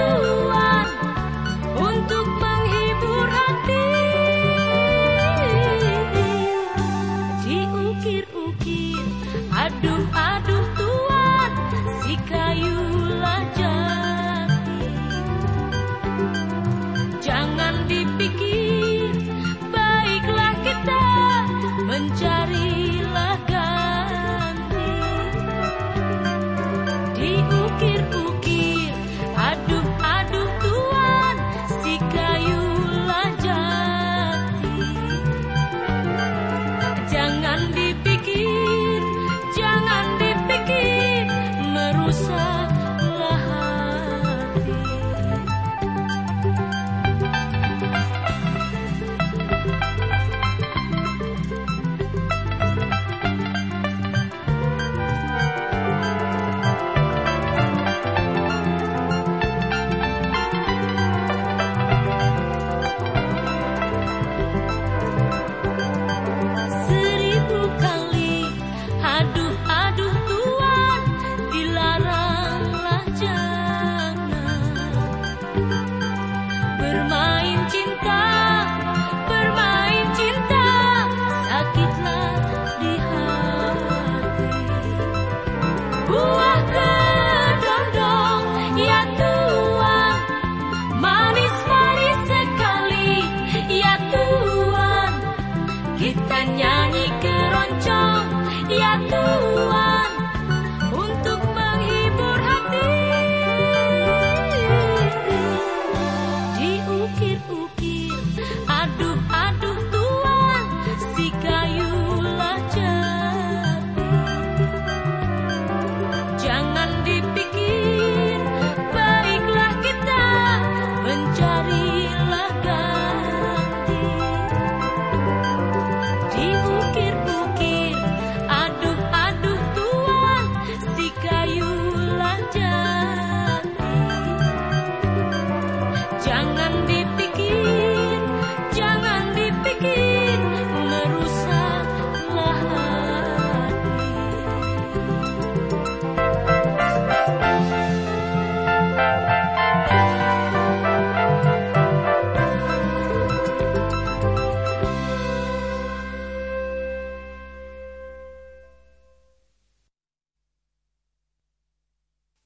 you. Britannia 江